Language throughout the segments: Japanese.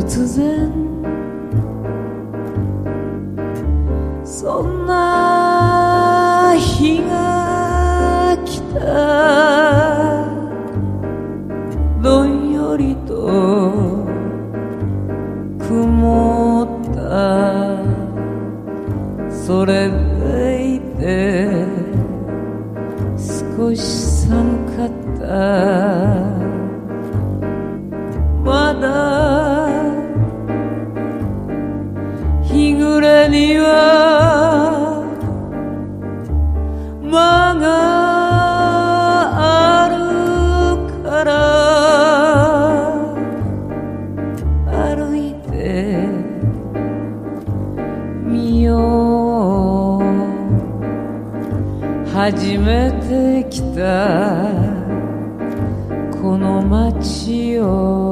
突然。そんな日が来た。どんよりと曇った。それでいて。少し寒かった。には間があるから歩いてみよう。初めて来たこの街を。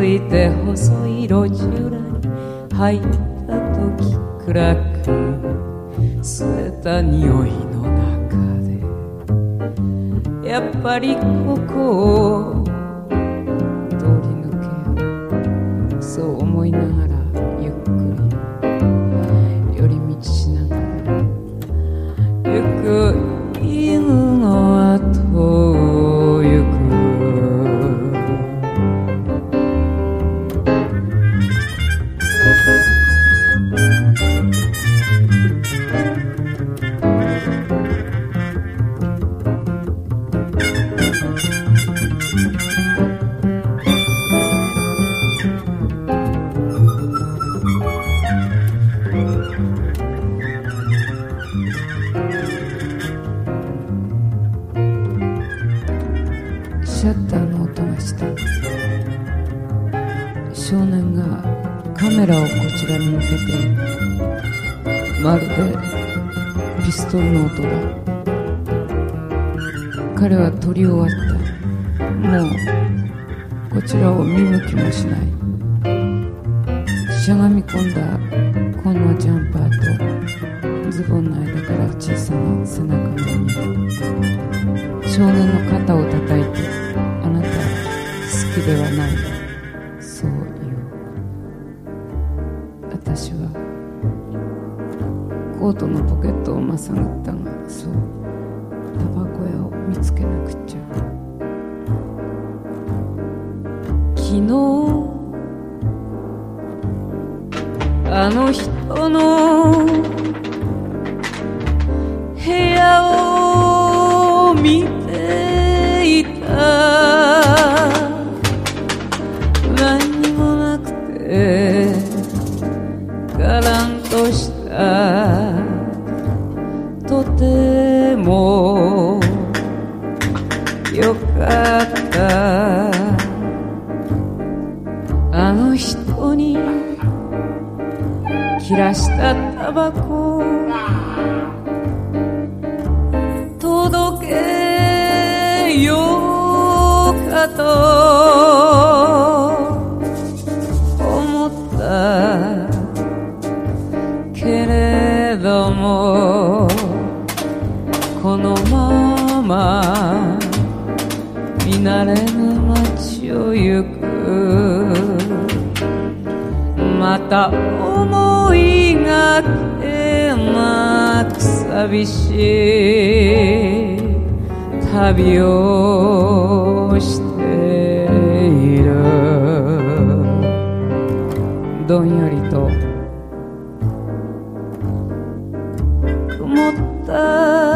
について細い路地裏に入った時暗く据えた匂いの中で。やっぱりここをシャッターの音がした。少年がカメラをこちらに向けてまるでピストルの音だ。彼は撮り終わった。もうこちらを見向きもしない。しゃがみ込んだ紺のジャンパーとズボンの間から小さな背中が少年の肩を叩いてあなた好きではないそう。言う私はコートのポケットをまさぐったがそう。タバコ屋を見つけなくちゃ。昨日あの人のとてもよかった。あの人に切らしたタバコ。届けようかと。た思いがけなく寂しい旅をしている。どんよりと曇った